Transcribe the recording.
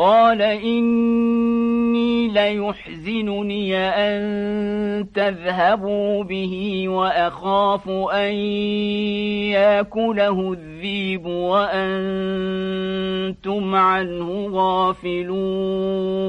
قال إني ليحزنني أن تذهبوا به وأخاف أن يأكله الذيب وأنتم عنه غافلون